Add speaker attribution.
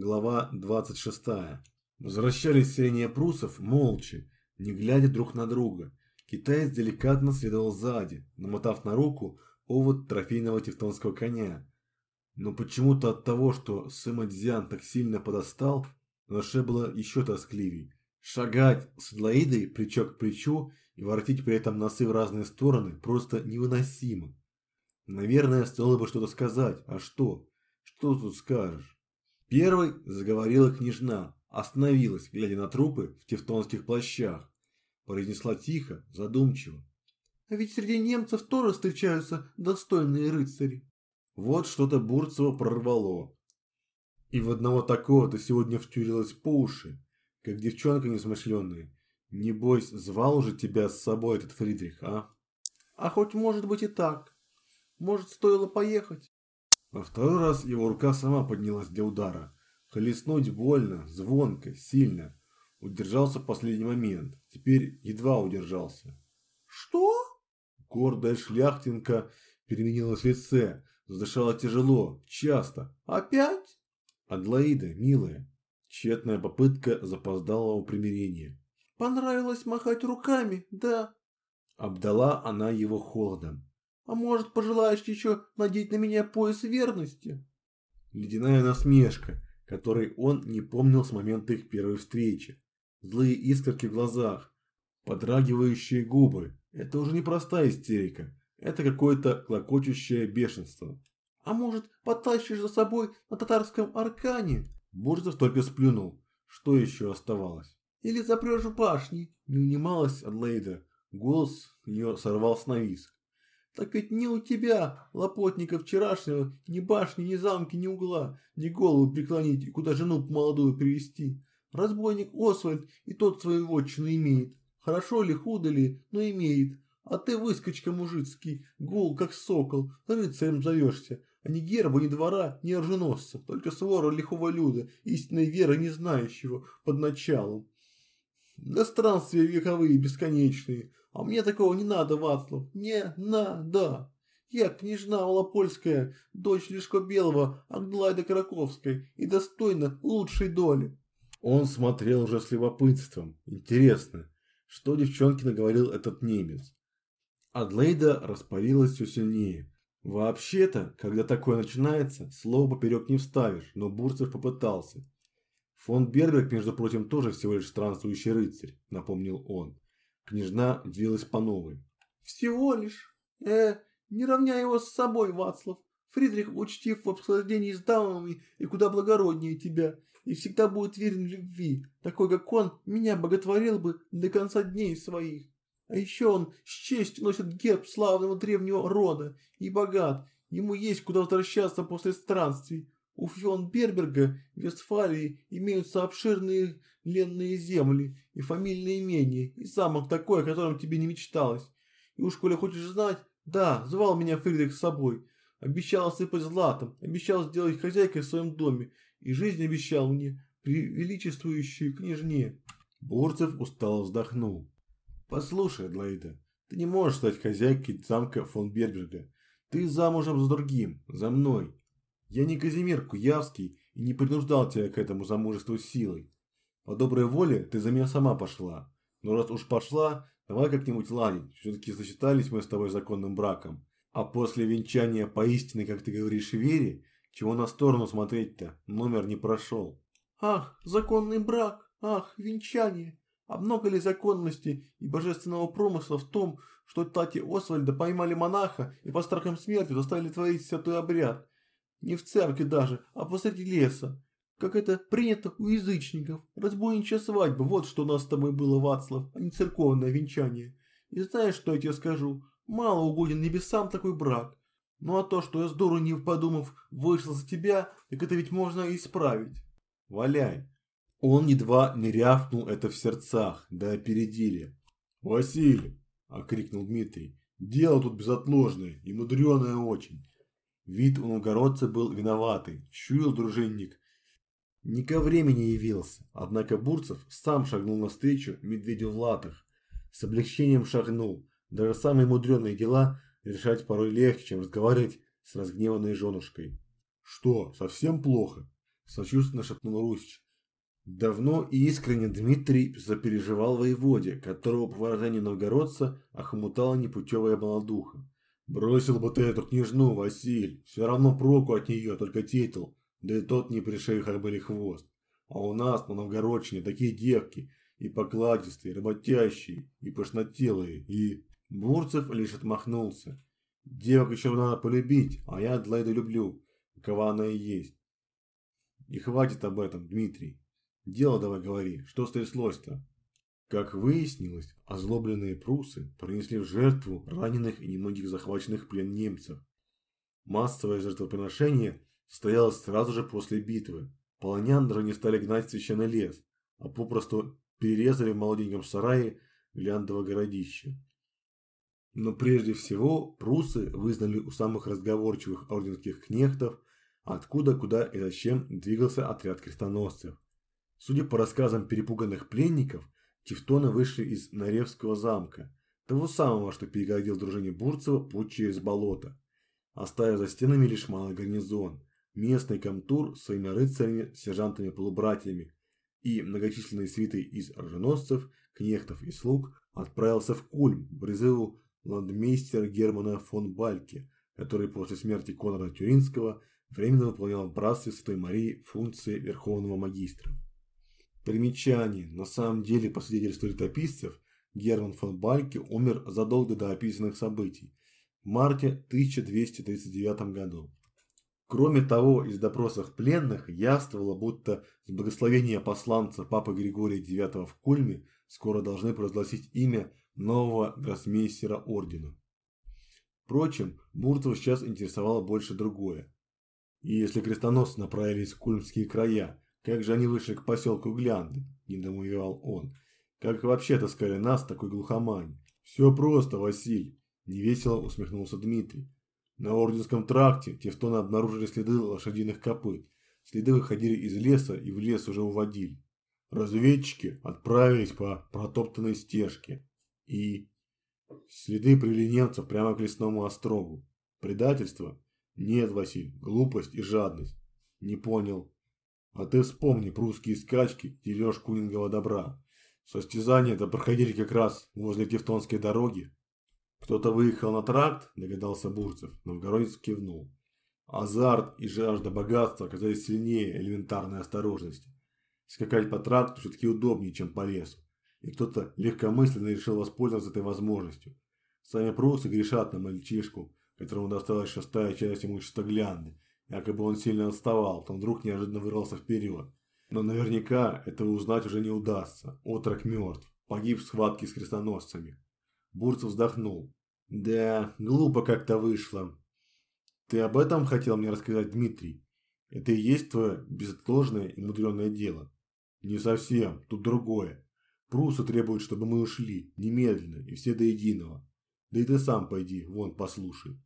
Speaker 1: Глава 26. Возвращались селения прусов молча, не глядя друг на друга. Китаец деликатно следовал сзади, намотав на руку овод трофейного тевтонского коня. Но почему-то от того, что Сыма Дзян так сильно подостал, на душе было еще тоскливей. Шагать с Длаидой плечо к плечу и воротить при этом носы в разные стороны просто невыносимо. Наверное, стоило бы что-то сказать, а что? Что тут скажешь? Первой заговорила княжна, остановилась, глядя на трупы в тевтонских плащах. Произнесла тихо, задумчиво.
Speaker 2: А ведь среди немцев тоже встречаются достойные рыцари.
Speaker 1: Вот что-то Бурцева прорвало. И в одного такого ты сегодня втюрилась по уши, как девчонка несмышленная. Небось, звал уже тебя с собой этот Фридрих, а?
Speaker 2: А хоть может быть и так. Может, стоило поехать?
Speaker 1: Во второй раз его рука сама поднялась для удара. Хлестнуть больно, звонко, сильно. Удержался в последний момент. Теперь едва удержался.
Speaker 2: «Что?»
Speaker 1: Гордая шляхтинка переменилась в лице. Задышала тяжело, часто.
Speaker 2: «Опять?»
Speaker 1: Адлаида, милая. Тщетная попытка запоздалого примирения.
Speaker 2: «Понравилось махать руками, да?»
Speaker 1: Обдала она его холодом.
Speaker 2: А может, пожелаешь еще надеть на меня пояс верности?
Speaker 1: Ледяная насмешка, которой он не помнил с момента их первой встречи. Злые искорки в глазах, подрагивающие губы. Это уже не простая истерика. Это какое-то клокочущее бешенство.
Speaker 2: А может, потащишь за собой на татарском аркане?
Speaker 1: Бурзов только сплюнул. Что еще оставалось?
Speaker 2: Или запрешь в башне?
Speaker 1: Не унималась Адлейда. Голос ее сорвался на виск.
Speaker 2: Так ведь ни у тебя, лопотника вчерашнего, ни башни, ни замки, ни угла, ни голову преклонить и куда жену молодую привести. Разбойник Освальд и тот свою вотчину имеет. Хорошо ли, худо ли, но имеет. А ты выскочка мужицкий, гул как сокол, рыцарем зовешься, а ни герба, ни двора, ни оруженосца, только свора лихого люда, истинной веры не знающего, под началом. Да странствия вековые бесконечные, а мне такого не надо, Вацлав, не надо. Я княжна Малопольская, дочь Лешко Белого, Агдлайда Краковской и достойна лучшей доли.
Speaker 1: Он смотрел уже с любопытством. Интересно, что девчонке наговорил этот немец? Адлейда распалилась все сильнее. Вообще-то, когда такое начинается, слово поперек не вставишь, но Бурцев попытался. Фон Берберг, между прочим, тоже всего лишь странствующий рыцарь, напомнил он. Княжна двилась по новой.
Speaker 2: «Всего лишь? Э, не равняй его с собой, Вацлав. Фридрих учтив в обсуждении с дамами и куда благороднее тебя, и всегда будет верен любви. Такой, как он, меня боготворил бы до конца дней своих. А еще он с честью носит герб славного древнего рода и богат. Ему есть куда возвращаться после странствий. У фон Берберга в Вестфалии имеются обширные ленные земли и фамильные имения, и замок такой, о котором тебе не мечталось. И уж коли хочешь знать, да, звал меня Фридрих с собой. Обещал осыпать златом, обещал сделать хозяйкой в своем доме, и жизнь обещал мне, превеличествующую княжне.
Speaker 1: Бурцев устало вздохнул. Послушай, Адлаида, ты не можешь стать хозяйкой замка фон Берберга. Ты замужем за другим, за мной. Я не Казимир Куявский и не принуждал тебя к этому замужеству силой. По доброй воле ты за меня сама пошла. Но раз уж пошла, давай как-нибудь ладить. Все-таки сочетались мы с тобой законным браком. А после венчания по истинной, как ты говоришь, вере, чего на сторону смотреть-то, номер не прошел.
Speaker 2: Ах, законный брак, ах, венчание. А много ли законности и божественного промысла в том, что Тати Освальда поймали монаха и по страхам смерти заставили творить святой обряд, не в церкви даже, а посреди леса. Как это принято у язычников. Разбойничья свадьба, вот что у нас с тобой было, Вацлав, а не церковное венчание. И знаешь, что я тебе скажу? Мало угоден небесам такой брак. Ну а то, что я с дуру не подумав, вышел за тебя, так это ведь можно исправить.
Speaker 1: Валяй. Он едва не рявкнул это в сердцах, да опередили. «Василий!» – окрикнул Дмитрий. «Дело тут безотложное и мудреное очень. Вид у новгородца был виноватый, чуял дружинник. Не ко времени явился, однако Бурцев сам шагнул навстречу медведю в латах. С облегчением шагнул. Даже самые мудреные дела решать порой легче, чем разговаривать с разгневанной женушкой. «Что, совсем плохо?» Сочувственно шепнул Русич. Давно и искренне Дмитрий запереживал воеводе, которого по выражению новгородца охмутала непутевая молодуха. Бросил бы ты эту княжну, Василь, все равно проку от нее, только титул, да и тот не пришей были хвост. А у нас на Новгородчине такие девки, и покладистые, работящие, и пышнотелые, и... Бурцев лишь отмахнулся. Девок еще надо полюбить, а я Адлайду люблю, какова она и есть. И хватит об этом, Дмитрий. Дело давай говори, что стряслось-то? Как выяснилось, озлобленные прусы принесли в жертву раненых и немногих захваченных плен немцев. Массовое жертвоприношение состоялось сразу же после битвы. Полонян не стали гнать в священный лес, а попросту перерезали в молоденьком сарае Гляндово городище. Но прежде всего прусы вызнали у самых разговорчивых орденских кнехтов, откуда, куда и зачем двигался отряд крестоносцев. Судя по рассказам перепуганных пленников, тевтоны вышли из Наревского замка, того самого, что перегородил дружине Бурцева путь через болото, оставив за стенами лишь малый гарнизон, местный комтур с своими рыцарями, сержантами-полубратьями и многочисленной свитой из оруженосцев, кнехтов и слуг отправился в Кульм в призыву ландмейстера Германа фон Бальке, который после смерти Конрада Тюринского временно выполнял в братстве Святой Марии функции Верховного Магистра. Примечание. На самом деле, по свидетельству летописцев, Герман фон Бальке умер задолго до описанных событий, в марте 1239 году. Кроме того, из допросов пленных явствовало, будто с благословения посланца Папы Григория IX в Кульме скоро должны провозгласить имя нового гроссмейстера ордена. Впрочем, Бурцева сейчас интересовало больше другое. И если крестоносцы направились в кульмские края, как же они вышли к поселку Глянды, недомоевал он. Как вообще таскали нас такой глухомань? Все просто, Василь, невесело усмехнулся Дмитрий. На Орденском тракте тевтоны обнаружили следы лошадиных копыт. Следы выходили из леса и в лес уже уводили. Разведчики отправились по протоптанной стежке. И следы привели немцев прямо к лесному острогу. Предательство? Нет, Василь, глупость и жадность. Не понял. А ты вспомни прусские скачки, дележ кунингова добра. Состязания-то проходили как раз возле Тевтонской дороги. Кто-то выехал на тракт, догадался Бурцев, новгородец кивнул. Азарт и жажда богатства оказались сильнее элементарной осторожности. Скакать по тракту все-таки удобнее, чем по лесу и кто-то легкомысленно решил воспользоваться этой возможностью. Сами прусы грешат на мальчишку, которому досталась шестая часть имущества Глянды, якобы он сильно отставал, то вдруг неожиданно вырвался вперед. Но наверняка этого узнать уже не удастся. Отрок мертв, погиб в схватке с крестоносцами. Бурцев вздохнул. Да, глупо как-то вышло. Ты об этом хотел мне рассказать, Дмитрий? Это и есть твое безотложное и мудреное дело? Не совсем, тут другое. Прусы требуют, чтобы мы ушли, немедленно, и все до единого. Да и ты сам пойди, вон, послушай.